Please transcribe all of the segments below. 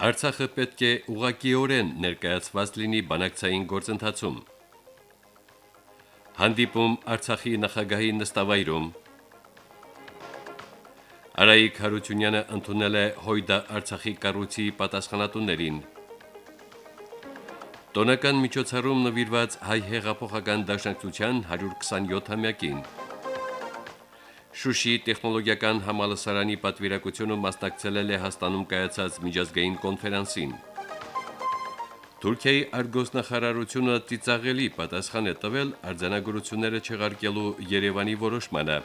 Արցախը պետք է ուղղակիորեն ներկայացված լինի բանակցային գործընթացում։ Հանդիպում Արցախի նախագահի նստավայրում Արայիկ Հարությունյանը ընդունել է Հույդա Արցախի կառույցի պատասխանատուներին։ Տոնական միջոցառում նվիրված հայ հեղափոխական դաշնակցության 127-ամյակին։ Շուշի տեխնոլոգիական համալսարանի պատվիրակությունը մասնակցել է Լեհաստանում կայացած միջազգային կոնֆերանսին։ Թուրքիայի արգոսնախարարությունը ծիծաղելի պատասխան է տվել արձանագրությունները չեղարկելու Երևանի որոշմանը։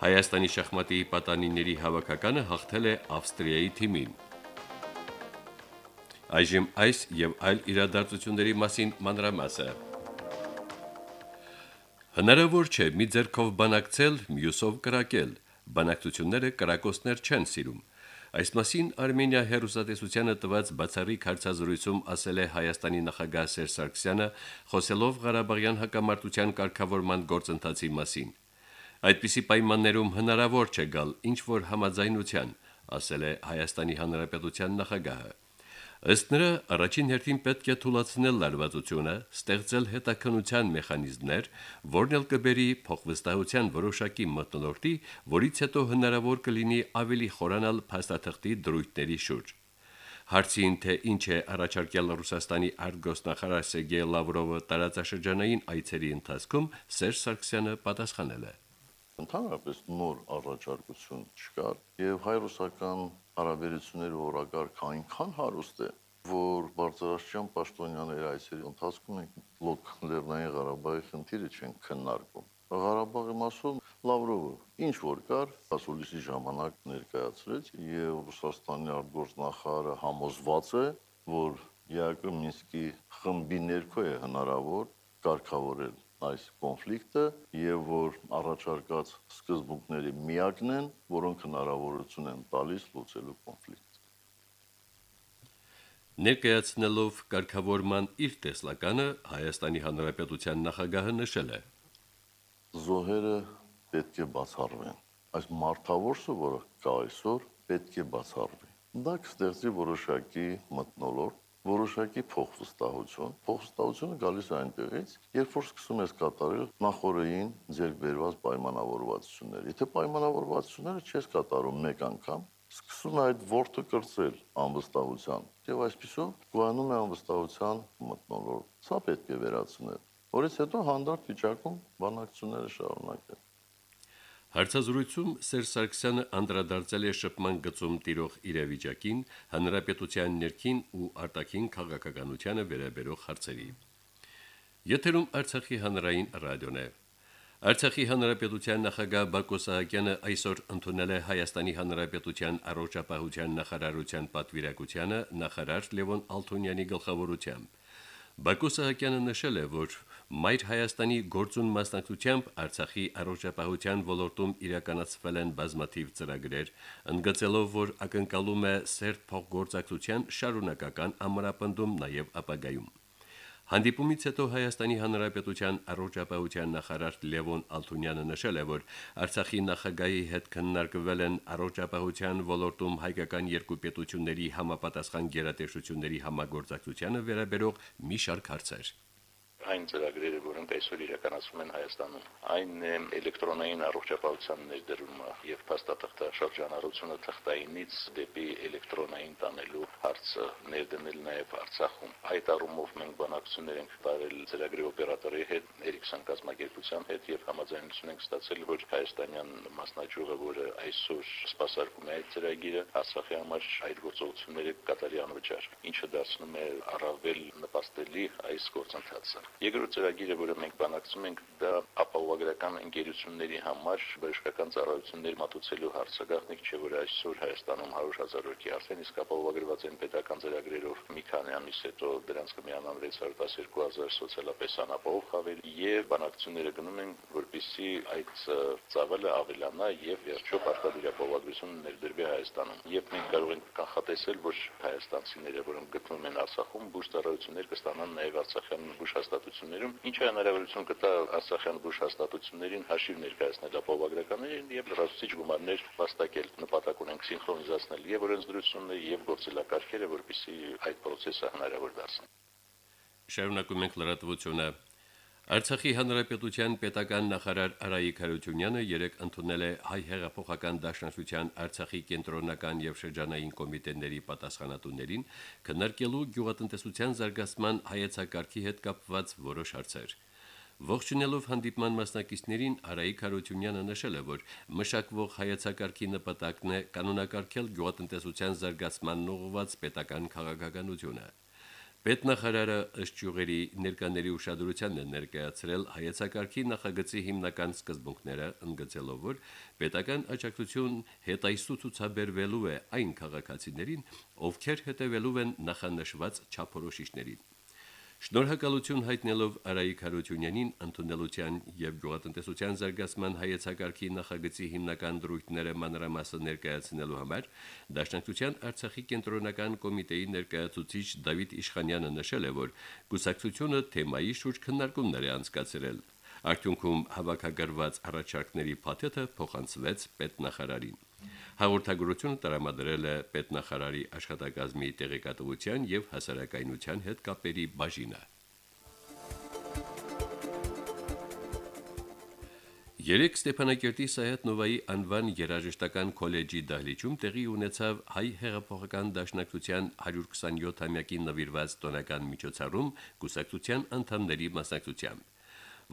Հայաստանի շախմատի պատանիների հավաքականը հաղթել է Ավստրիայի թիմին։ Այժմ այս եւ այլ իրադարձությունների մասին մանրամասը։ Հնարավոր չէ մի ձեռքով բանակցել, մյուսով կրակել։ Բանակցությունները կրակոցներ չեն սիրում։ Այս մասին Արմենիա հերոսատեսությանը տված բացառիկ հարցազրույցում ասել է Հայաստանի նախագահ Սերժ Սարգսյանը, խոսելով Ղարաբաղյան հակամարտության կարգավորման գործընթացի մասին։ Այդպիսի պայմաններում հնարավոր չէ գալ ինչ որ համաձայնության, ասել է Հայաստանի Հանրապետության նախագահը։ Ըստ նրա, առաջին հերթին պետք է թույլատրել լարվածությունը, ստեղծել հետաքնության մեխանիզմներ, որն էլ կբերի փոխվստահության որոշակի մտնոլորտի, որից հետո հնարավոր կլինի ավելի խորանալ փաստաթղթի դրույթների շուրջ։ Հարցին թե ինչ է առաջարկել Ռուսաստանի արտգոսնախարար Սերգեյ Լավրովը տարածաշրջանային այցերի ընթացքում Սերժ Սարգսյանը պատասխանել է. Ընդհանրապես նոր առաջարկություն չկար եւ հայ-ռուսական հարաբերությունների օրակարգ այնքան հարուստ է, որ բարձրաստիճան պաշտոնյաների այցերի ընթացքում ենք լոկ Լեռնային Ղարաբաղի խնդիրը չեն քննարկում։ Ղարաբաղի մասում Լավրովը ինչ որ կար, ասուլիսի ժամանակ ներկայացրեց եւ Ռուսաստանի արտգործնախարարը համոզված է, որ ԵԱԿ Մինսկի խմբի ներքո է հնարավոր կարգավորել այս կոնֆլիկտը եւ որ առաջարկած սկզբունքների միակն են, որոնք հնարավորություն են տալիս լուծելու կոնֆլիկտը։ Ներկայացնելով կարգավորման իր տեսլականը Հայաստանի Հանրապետության նախագահը նշել է. Զոհերը պետք է բացառվեն։ Այս մարտավորսը, որը կա այսօր, պետք է բացառվի։ Դա կստեղծի որոշակի մտնոլորտ որոշակի փոխստահություն։ Փոխստահությունը գալիս է այնտեղից, երբ որ սկսում ես կատարել նախորեին ձեր բերված պայմանավորվածությունները։ Եթե պայմանավորվածությունները չես կատարում մեկ անգամ, սկսում է այդ ворթը կրծել անվստահության եւ այսպիսով գոյանում է անվստահության մտնոլորտ։ Սա պետք է վերացնել։ Որից հետո հանդարտ վիճակում բանակցությունները շարունակել։ Հարցազրույցում Սերժ Սարգսյանը անդրադարձել է շփման գծում տիրող իրավիճակին, հանրապետության ներքին ու արտաքին քաղաքականությանը վերաբերող հարցերի։ Եթերում Արցախի հանրային ռադիոն է։ Արցախի հանրապետության նախագահ Բակո Սահակյանը այսօր ընդունել է Հայաստանի հանրապետության առողջապահության նախարարության պատվիրակությանը նախարար Լևոն Ալթունյանի գլխավորությամբ։ Բակո Սահակյանը նշել է, որ Մայր Հայաստանի գործուն մասնակցությամբ Արցախի առողջապահության ոլորտում իրականացվել են բազմաթիվ ծրագրեր, ընդգծելով, որ ակնկալում է սերտ փոխգործակցության շարունակական ամրապնդում նաև ապագայում։ Հանդիպումից հետո Հայաստանի Հանրապետության առողջապահության նախարար Լևոն Ալթունյանը նշել է, որ Արցախի նախագահի հետ քննարկվել են առողջապահության ոլորտում հայկական երկու պետությունների համապատասխան գերատեսչությունների համագործակցությանը վերաբերող մի շարք հարցեր այն ծրագրերը, որոնք այսօր իրականացվում են Հայաստանում, այն է էլեկտրոնային առողջապահության ներդրումը եւ փաստաթղթը շրջանառությունը թղթայինից դեպի էլեկտրոնային տանելու հարցը ներդնել նաեւ Արցախում։ Այդ առումով մենք բանակցություններ ենք տարել ծրագրի օպերատորի հետ, Էրիքսոն կազմակերպության հետ եւ համաձայնություն ենք ստացել, որ հայաստանյան մասնաճյուղը, որը այսօր սպասարկում է այդ ծրագիրը, Արցախի համար այդ գործողությունները կատարի անվճար, ինչը դարձնում է առավել նպաստելի այս գործընթացը։ Երկրորդ ծրագիրը, որը մենք բանակցում ենք, դա ապահովագրական ընկերությունների համար բժշկական ծառայություններ մատուցելու հարցը գաղտնիք չէ, որ այսօր Հայաստանում 100 հազար օրքի արդեն իսկ ապահովագրված են պետական ծրագրերով մի քանի ամիս հետո դրանց կմիանան 612 հազար սոցիալապես անապահով խավեր եւ բանակցությունները գնում են, որպիսի այդ ծավալը ավելանա եւ վերջո պարտադիր ապահովագրություն ներդրվի Հայաստանում։ Եվ մենք կարող ենք կանխատեսել, որ հայաստանցիները, որոնք գտնվում են Արցախում, բուժ ծառայություններ կստանան նաեւ Արցախյան բուժ հաստատություններում, ինչը հնարավորություն կտա Արցախյան բուժ հաստատություններին հաշիվ ներկայացնել ապահովագրականներին եւ լրացուցիչ գումարներ վաստակել։ Նպատակ ունենք սինխրոնիզացնել եւ օրենսդրությունը եւ գործելակարգերը, որպիսի այդ process-ը հնարավոր դարձնի։ Շարունակում ենք լրատվությունը։ Արցախի հանրապետության պետական նախարար Արայիկ Հարությունյանը երեկ ընդունել է հայ հեղափոխական դաշնակցության Արցախի կենտրոնական եւ շրջանային կոմիտեների պատասխանատուներին քննարկելու գյուղատնտեսության զարգացման հայեցակարգի հետ կապված որոշ հարցեր։ Ողջունելով հանդիպման մասնակիցներին Արայիկ Հարությունյանը նշել է, որ մշակվող հայեցակարգի նպատակն է կանոնակարգել գյուղատնտեսության զարգացման ուղղված պետական քաղաքականությունը։ Պետնախարարը ըստ յուղերի ներկաների ուշադրությանն է ներկայացրել հայեցակարգի նախագծի հիմնական սկզբունքները, ընդգծելով, որ պետական աջակցություն հետայսու ցուցաբերվելու է այն քաղաքացիներին, ովքեր հետևելու են նախանշված չափորոշիչներին։ Շնորհակալություն հայտնելով Արայիկ Հարությունյանին ընդունելության եւ գյուղատնտեսության զարգացման հայեցակարգի նախագծի հիմնական դրույթները մանրամասը ներկայացնելու համար Դաշնակցության Արցախի կենտրոնական կոմիտեի ներկայացուցիչ Դավիթ Իշխանյանը նշել է, որ գուսակցությունը թեմայի շուրջ քննարկումներ է անցկացրել։ Արդյունքում հավաքագրված առաջարկների փաթեթը փոխանցվեց պետնախարարին։ Հաղորդագրությունը տրամադրել է պետնախարարի աշխատակազմի տեղեկատվության եւ հասարակայնության հետ կապերի բաժինը։ Երեք Ստեփանակերտի Սայաթ Նովայի անվան երաժշտական քոլեջի դահլիճում տեղի ունեցավ հայ հեղափոխական դաշնակցության 127-ամյակին նվիրված տոնական միջոցառում կուսակցության անդամների մասնակցությամբ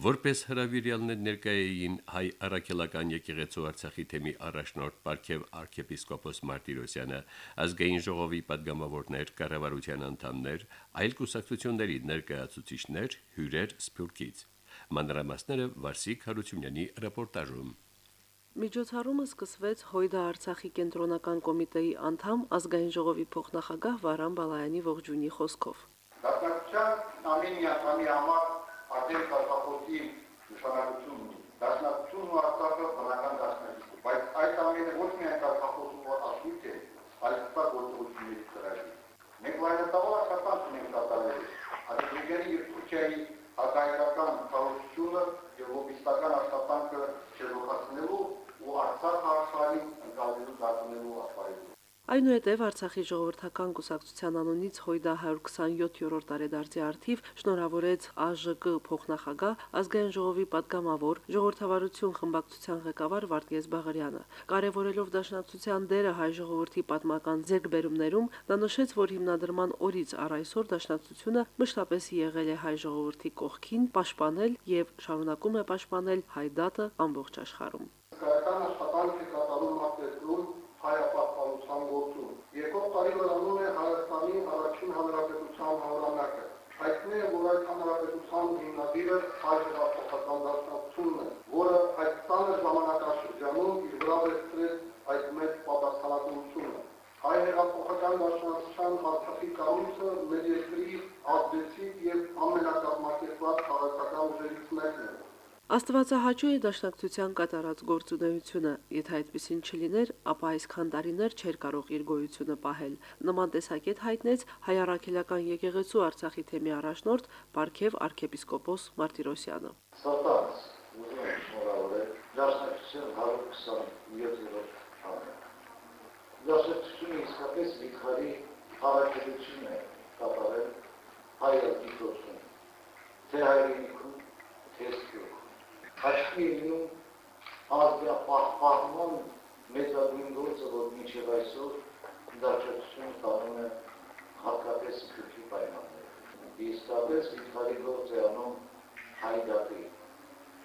որպես հրավիրյալներ ներկայեին հայ առաքելական եկեղեցու Արցախի թեմի առաջնորդ Պարքև arczepiskopos Martirosyan-ը, ազգային ժողովի падգամավորներ, կառավարության անդամներ, այլ կուսակցությունների ներկայացուցիչներ, հյուրեր Սփյուռքից։ Մանրամասները Վարսիկ Հարությունյանի ռեպորտաժում։ Միջոցառումը սկսվեց Հույդա Արցախի կենտրոնական կոմիտեի անդամ ազգային ժողովի փոխնախագահ Վարան Բալայանի ողջունի խոսքով։ Դատակցության ամեն միացանի համար արդեն կարգախոսի նշանակություն ունի։ Դաշնակցությունն ու արտակը բնական դաշնակցություն, բայց այդ ամենը ոչ միայն կարգախոսում որ ասույթ է, այլ ստա գործողությունների ծրագիր։ Մենք լայնատավալ աշխատանք ունենք կատարել Ադրբեջանի եւ Թուրքիայի հակահայկական կառույցությունը եւ լոբիստական աշխատանքը չեզոքացնելու ու Արցախ աշխարհին ընկալելու դարձնելու ասպարեզում։ Այնուհետև Արցախի ժողովրդական կուսակցության անունից Հույդա 127-րդ տարեդարձի արթիվ շնորհավորեց ԱԺԿ փոխնախագահ ազգային ժողովի падգամավոր ժողովրդավարություն խմբակցության ղեկավար Վարդգես Բաղարյանը։ Կարևորելով դաշնակցության դերը հայ ժողովրդի պատմական ձերբերումներում, նա նշեց, որ հիմնադրման օրից առ այսօր դաշնակցությունը մշտապես եղել է հայ ժողովրդի կողքին, պաշտպանել եւ շարունակում է պաշտպանել հայ դատը ամբողջ աշխարհում։ Քաղաքական աշխատանքը Լրանում է Հայաստանի առաջին հանրապետության հանրանակը։ Հայտնի է, որ այդ հանրապետության հիմնադիրը հայ հեղափոխական դաշնակցությունն է, որը այդ տանը ժամանակաշրջանում իր վրա վերցրեց այդ մեծ պատասխանատվությունը։ Հայ հեղափոխական դաշնակցության Արցախի կառույցը մեր երկրի ազդեցիկ եւ ամենակազմակերպված քաղաքական ուժերից մեկն է։ Աստվածահաճո է դաշնակցության կատարած գործունեությունը, եթե այդպեսին չլիներ, ապա այսքան տարիներ չէր կարող իր գոյությունը պահել։ Նման տեսակետ հայտնեց հայ առաքելական եկեղեցու Արցախի թեմի առաջնորդ Պարքև arczepiskopos Մարտիրոսյանը։ Սատանս ուզում եմ շնորհավորել դաշնակցության 127-րդ համը։ Դաշնակցությունը իսկապես վիճարի հարաբերություն է կատարել հայ ալտիկոսում, թե հայրենիքում, թե սփյուռքում հաշվի լինում ազգապահպանման մեծագույն գործը, որ մինչև այսօր դաշնակցությունը տանում է հատկապես քրքի պայմաններում։ Իսկապես վիճարի գործ է անում հայդատի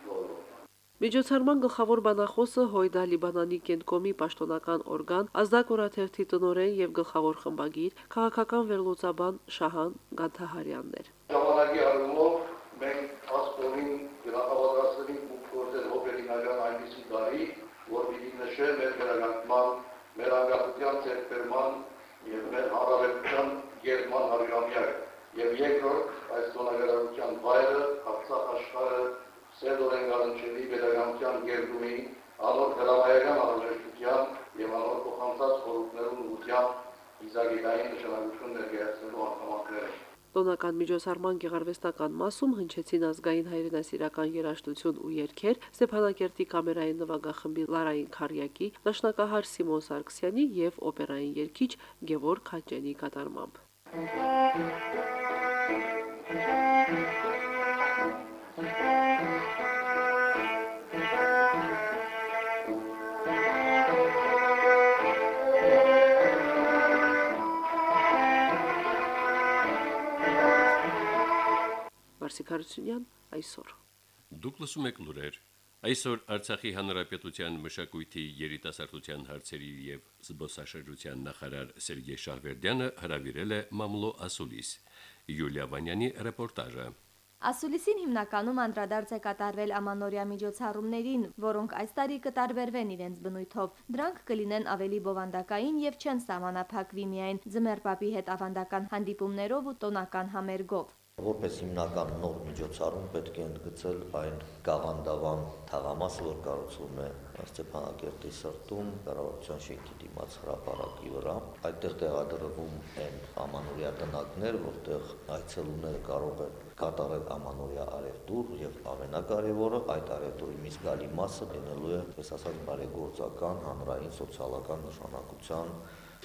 ոլորտ։ Միջոցառման գլխավոր բանախոսը Հույդա Լիբանանի կենտկոմի պաշտոնական օրգան, ազդակորաթերթի տնօրեն եւ գլխավոր խմբագիր, քաղաքական վերլուծաբան Շահան Գանթահարյանն էր։ Ժամանակի առումով մենք չէ մեր վերականգնման, մեր անկախության ձեռքբերման եւ մեր հանրապետության գերման հարյուրամյակը։ Եվ երկրորդ այս տոնագրության վայրը Արցախ աշխարհը սերտորեն գարնչելի վերականգնության գերդումի անոր հրավայական անհրաժեշտության եւ անոր փոխանցած խորհուրդներուն ուղղությամբ իզագիտային նշանակություն ներկայացնելու անդամակները։ Տոնական միջոցառման գեղարվեստական մասում հնչեցին ազգային հայրենասիրական երաժշտություն ու երգեր Ստեփանակերտի կամերային նվագախմբի Լարային Խարյակի, Դաշնակահար Սիմոն Սարգսյանի եւ օպերային երգիչ Գևորգ Խաչյանի կատարմամբ։ Մարսիկ Հարությունյան այսօր Դուք լսում եք լուրեր։ Այսօր Արցախի Հանրապետության մշակույթի երիտասարդության հարցերի եւ զբոսաշրջության նախարար Սերգեյ Շահվերդյանը հրավիրել է Մամլո Ասուլիս։ Յուլիա Վանյանի ռեպորտաժը։ Ասուլիսին հիմնականում անդրադարձ է կատարվել ամանորյա միջոցառումներին, որոնք այս տարի կտարբերվեն իրենց բնույթով։ Դրանք կլինեն ավելի բովանդակային եւ չեն սահմանափակվի միայն ձմեռպապի հետ ավանդական հանդիպումներով ու տոնական համերգով։ Որպես հիմնական նոր միջոցառում պետք է ընդգծել այն գաղանդավան թաղամասը, որ կառուցվում է Ստեփանակերտի սրտում, կառավարության շենքի դիմաց հրապարակի վրա։ Այդտեղ տեղադրվում են ամանորյա տնակներ, որտեղ այցելուները կարող են կատարել ամանորյա արևտուր եւ ամենակարևորը այդ արևտուրի մի զգալի մասը լինելու է, ես ասած, բարեգործական, հանրային, սոցիալական նշանակության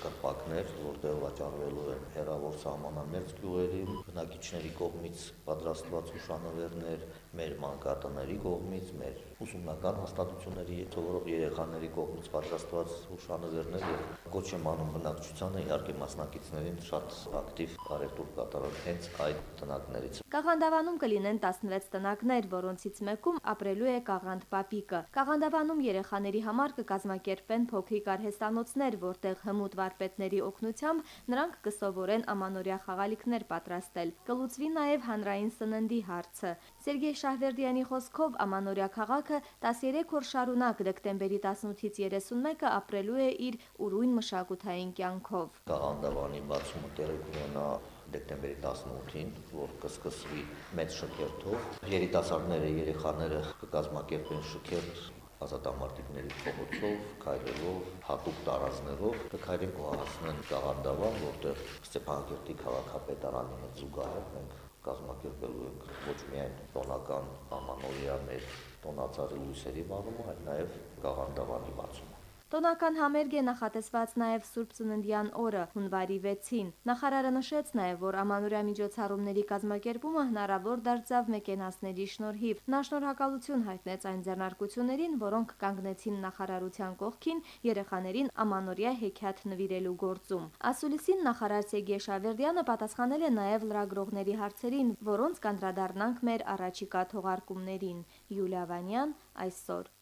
կրպակներ, որտեղ վաճառվելու են հերավոր սահմանամերձ գյուղերի բնակիչների կողմից պատրաստված հուշանվերներ, մեր մանկատների կողմից, մեր ուսումնական հաստատությունների սովորող երեխաների կողմից պատրաստված հուշանվերներ եւ կոչ եմ անում բնակչությանը իհարկե մասնակիցներին շատ ակտիվ արևտուր կատարել հենց այդ տնակներից։ Կաղանդավանում կլինեն 16 տնակներ, որոնցից մեկում ապրելու է Կաղանդ Պապիկը։ Կաղանդավանում երեխաների համար կկազմակերպեն փոքրիկ արհեստանոցներ, որտեղ հմուտ վարպետների օգնությամբ նրանք կսովորեն ամանորյա խաղալիքներ պատրաստել։ Կլուծվի նաև հանրային սննդի հարցը։ Սերգեյ Շահվերդյանի խոսքով ամանորյա քաղաքը 13 օր շարունակ դեկտեմբերի 18-ից 31-ը ապրելու է իր ուրույն մշակութային կյանքով։ Կաղանդավանի բացումը տեղի կունենա դեկտեմբերի 18-ին, որ կսկսվի մեծ շքերթով։ Երիտասարդները, երեխաները կկազմակերպեն շքերթ ազատամարտիկների փողոցով, քայլելով, հատուկ տարածներով կքայլեն ու հասնեն Կաղանդավան, որտեղ Ստեփանակերտի քաղաքապետարանի հետ զուգահեռ մենք կազմակերպելու ենք ոչ միայն տոնական ամանորյա մեր տոնածառի լույսերի վարումը, այլ նաև Կաղանդավանի բացումը։ Տոնական համերգ է նախատեսված նաև Սուրբ Ծննդյան օրը, հունվարի 6-ին։ Նախարարը նշեց նաև, որ ամանորյա միջոցառումների կազմակերպումը հնարավոր դարձավ մեկենասների շնորհիվ։ Նա շնորհակալություն հայտնեց այն ձեռնարկություններին, որոնք կանգնեցին նախարարության կողքին երեխաներին ամանորյա հեքիաթ նվիրելու գործում։ Ասուլիսին նախարար Սեգեյ Շավերդյանը պատասխանել է նաև լրագրողների հարցերին, որոնց կանդրադառնանք մեր առաջիկա թողարկումներին։ Յուլիա Վանյան այսօր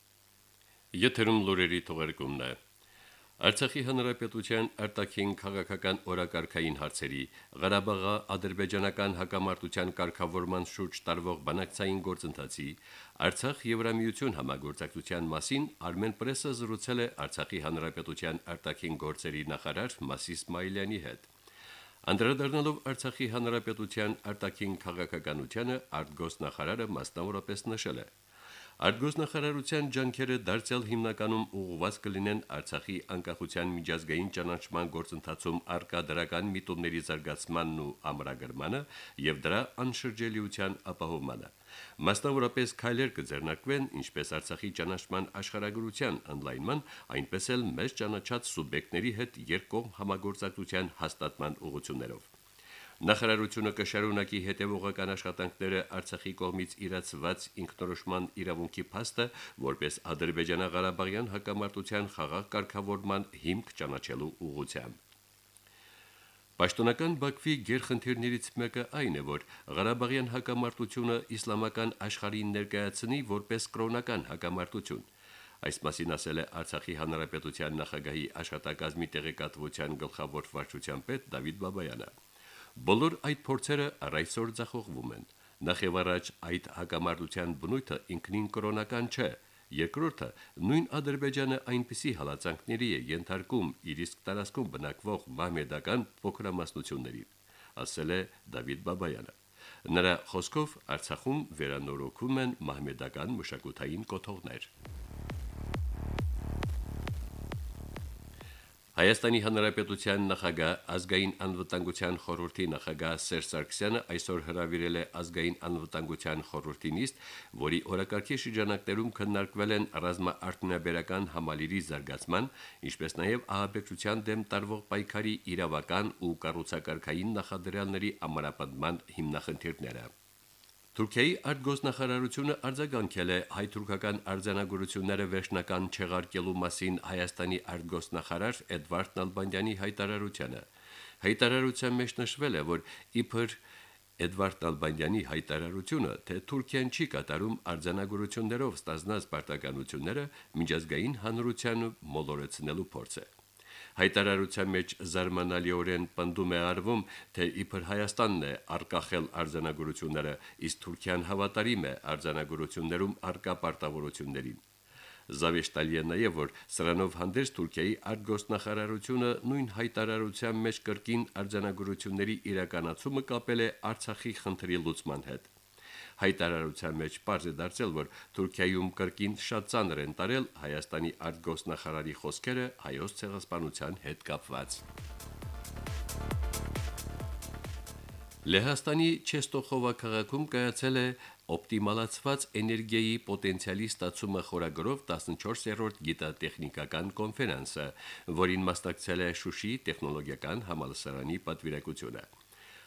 Եթերում լուրերի թողարկումն է։ Արցախի հանրապետության արտաքին քաղաքական օրակարգային հարցերի Ղարաբաղի ադրբեջանական հակամարտության կարգավորման շուրջ տարվող բանակցային գործընթացի Արցախ Եվրամիություն համագործակցության մասին Armen Press-ը զրուցել է Արցախի հանրապետության արտաքին գործերի նախարար Մասիս Մայլյանի հետ։ Անդրադառնալով Արցախի հանրապետության արտաքին քաղաքականությանը արտգոսնախարարը մասնավորապես նշել է. Արտգոսնախարարության ջանքերը դարձյալ հիմնականում ուղղված կլինեն Արցախի անկախության միջազգային ճանաչման գործընթացում արկա դրական միտումների զարգացմանն ու ամրագրմանը եւ դրա անշրջելիության ապահովմանը։ Մասնավորապես քայլեր կձեռնարկվեն ինչպես Արցախի ճանաչման աշխարհագրության ընդլայնման, այնպես էլ մեծ ճանաչած սուբյեկտների հետ երկկողմ համագործակցության հաստատման ուղղություններով։ Նախարարությունը կշարունակի հետևողական աշխատանքները Արցախի կողմից իրացված ինքնորոշման իրավունքի փաստը որպես Ադրբեջանա-Ղարաբաղյան հակամարտության խաղաղ կարգավորման հիմք ճանաչելու ուղղությամբ։ Պաշտոնական Բաքվի գերխնդիրներից մեկը այն է, որ Ղարաբաղյան հակամարտությունը իսլամական աշխարհին ներկայացնի որպես կրոնական հակամարտություն։ Այս մասին ասել է Արցախի հանրապետության նախագահի աշխատակազմի տեղեկատվության գլխավոր վարչության պետ Դավիթ Բաբայանը։ Բոլոր այդ փորձերը առայսօր ձախողվում են։ Նախ եւ առաջ այդ հակամարտության բնույթը ինքնին կրոնական չէ, Երկրորդը նույն Ադրբեջանը այնպիսի հալածանքների է ենթարկում իր իսկ տարածքում բնակվող մահմեդական փոքրամասնություններին, ասել է Դավիթ Բաբայանը։ Նրա խոսքով Արցախում վերանորոգում են մահմեդական մշակութային կոթողներ։ Հայաստանի Հանրապետության նախագահ ազգային անվտանգության խորհրդի նախագահ Սերժ Սարգսյանը այսօր հրավիրել է ազգային անվտանգության խորհրդի նիստ, որի օրակարգի շրջանակներում քննարկվել են ռազմաարտնաբերական համալիրի զարգացման, ինչպես նաև ահաբեկչության դեմ տարվող պայքարի իրավական ու կառուցակարգային նախադրյալների ամրապնդման հիմնախնդիրները։ Թուրքիայի արտգոսնախարարությունը արձագանքել է հայ-թուրքական արձանագրությունները վերջնական չեղարկելու մասին Հայաստանի արտգոսնախարար Էդվարդ Նալբանդյանի հայտարարությանը։ Հայտարարության մեջ նշվել է, որ իբր Էդվարդ Նալբանդյանի հայտարարությունը, թե Թուրքիան չի կատարում արձանագրություններով ստանձնած պարտականությունները, միջազգային հանրությանը մոլորեցնելու փորձ է։ Հայտարարության մեջ զարմանալիորեն պնդում է արվում, թե իբր Հայաստանն է արկախել արձանագրությունները, իսկ Թուրքիան հավատարիմ է արձանագրություններում արկա պարտավորություններին։ Զավեշտալի է նաև, որ սրանով հանդերձ Թուրքիայի արտգոսնախարարությունը նույն հայտարարության մեջ կրկին արձանագրությունների իրականացումը կապել է Արցախի խնդրի լուծման հետ։ Հայտարարության մեջ պարզ է դարձել, որ Թուրքիայում կրկին շատ ծանր են տարել Հայաստանի արտգոսնախարարի խոսքերը հայոց ցեղասպանության հետ կապված։ Լեհաստանի Չեստոխովա քաղաքում կայացել է օպտիմալացված էներգիայի պոտենցիալի ստացումը խորագրով 14-րդ գիտատեխնիկական կոնֆերանսը, որին մասնակցել է Շուշի տեխնոլոգիական համալսարանի պատվիրակությունը։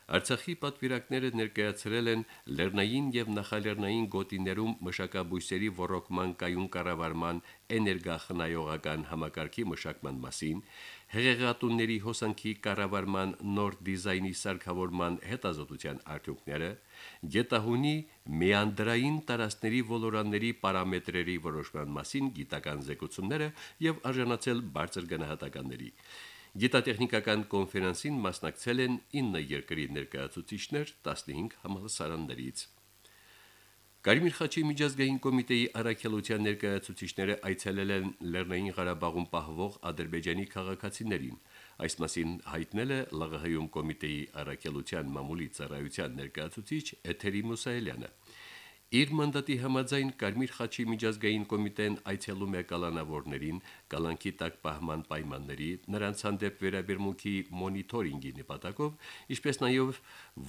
Արցախի պատվիրակները ներկայացրել են լեռնային եւ նախալեռնային գոտիներում մշակաբույսերի ռոռոկման կայուն կառավարման էներգախնայողական համակարգի մշակման մասին, հեղեղատունների հոսանքի կառավարման նոր դիզայնի սարքավորման հետազոտության արդյունքները, գետահունի մեանդրային տարածքների ոլորանների պարամետրերի որոշման մասին գիտական զեկուցումները եւ արժանացել բարձր գնահատականների։ Գիտատեխնիկական կոնֆերանսին մասնակցել են 9 երկրի ներկայացուցիչներ 15 համալսարաններից։ Կարմիր խաչի միջազգային կոմիտեի առաքելության ներկայացուցիչները այցելել են Լեռնային Ղարաբաղում պահվող Ադրբեջանի քաղաքացիներին։ Այս մասին հայտնել է ԼՂՀ-ում կոմիտեի առաքելության մամուլի ծառայության ներկայացուցիչ Էթերի Մուսայելյանը։ Իր մանդատի համաձայն Կարմիր խաչի միջազգային կոմիտեն այցելում է կալանավորներին, կալանքի տակ պահման պայմանների, նրանց հանդեպ վերաբերմունքի մոնիթորինգի նպատակով, ինչպես նաև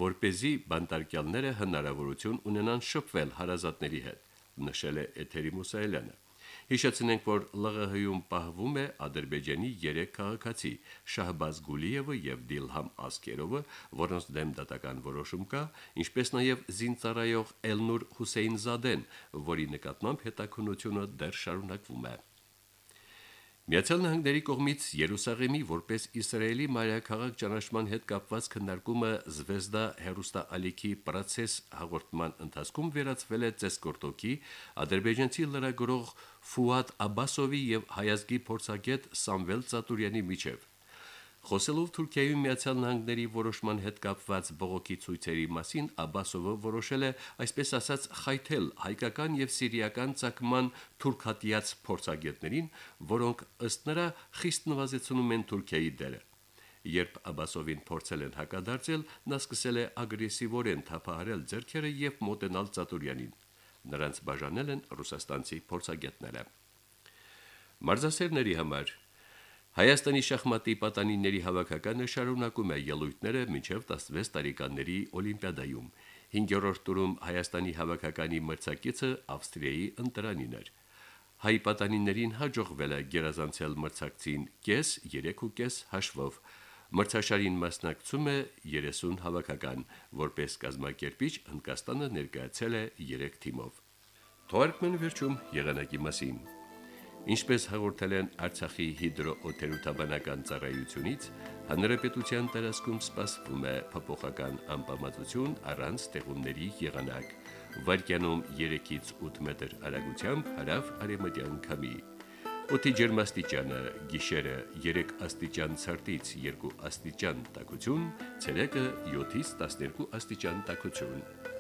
որ เป զի բանտարկյալները հնարավորություն ունենան շփվել հարազատների հետ, նշել է Էթերի Մուսայելյանը։ Հիշեցնենք, որ ԼՂՀ-ում պահվում է Ադրբեջանի 3 քաղաքացի՝ Շահբազ Գուլիևը եւ Դիլհամ Ասկերովը, որոնց դեմ դատական որոշում կա, ինչպես նաեւ զինծառայող Էլնուր Հուսեյնզադեն, որի նկատմամբ հետաքննությունը դեռ շարունակվում է։ Միացյալ Նահանգների կողմից Երուսաղեմի որպես Իսրայելի մայրաքաղաք ճանաչման հետ կապված քննարկումը Զվեզդա հերոստա պրոցես հաղորդման ընթացքում վերածվել է ցեսկորտոկի ադրբեջանցի լրագրող Ֆուադ Աբասովի եւ հայազգի փորձագետ Սամվել Ծատուրյանի միջև։ Խոսելով Թուրքիայում Միացյալ Նահանգների որոշման հետ կապված բողոքի ցույցերի մասին, Աբասովը որոշել է, այսպես ասած, խայթել հայկական եւ սիրիական ցակման թուրքատիաց փորձագետներին, որոնք ըստ նրա խիստ նվազեցնում են Թուրքիայի դերը։ Երբ Աբասովին փորձել են հակադարձել, նա սկսել է ագրեսիվորեն թափահարել ձեռքերը եւ մոտենալ Ծատուրյանին։ Նրանց բաժանել են ռուսաստանցի փորձագետները։ Մարզասերների համար Հայաստանի շախմատի պատանիների հավաքականը շարունակում է ելույթները մինչև 16 տարեկանների Օլիմպիադայում։ 5-րդ տուրում Հայաստանի հավաքականի մրցակիցը Ավստրիայի ընտրանին էր։ Հայ պատանիներին հաջողվել է գերազանցել մրցակցին կես 3.5 հաշվով։ Մրցաշարին մասնակցում է 30 հավաքական, որպես կազմակերպիչ Հնդկաստանը ներկայացել է 3 թիմով։ Թվարկման վերջում եղանակի մասին։ Ինչպես հաղորդել են Արցախի հիդրոօթերոթաբանական ծառայությունից, հանրապետության տարածքում սպասվում է փոփոխական անբավարարություն առանց տեղումների եղանակ։ Վարկյանում 3-ից 8 մետր արագությամբ հարավ արևմտյան քամի։ Օդի ջերմաստիճանը՝ գիշերը 3 աստիճան ցարտից 2 աստիճան տաքություն, ցերեկը 7-ից 12 աստիճան տաքություն։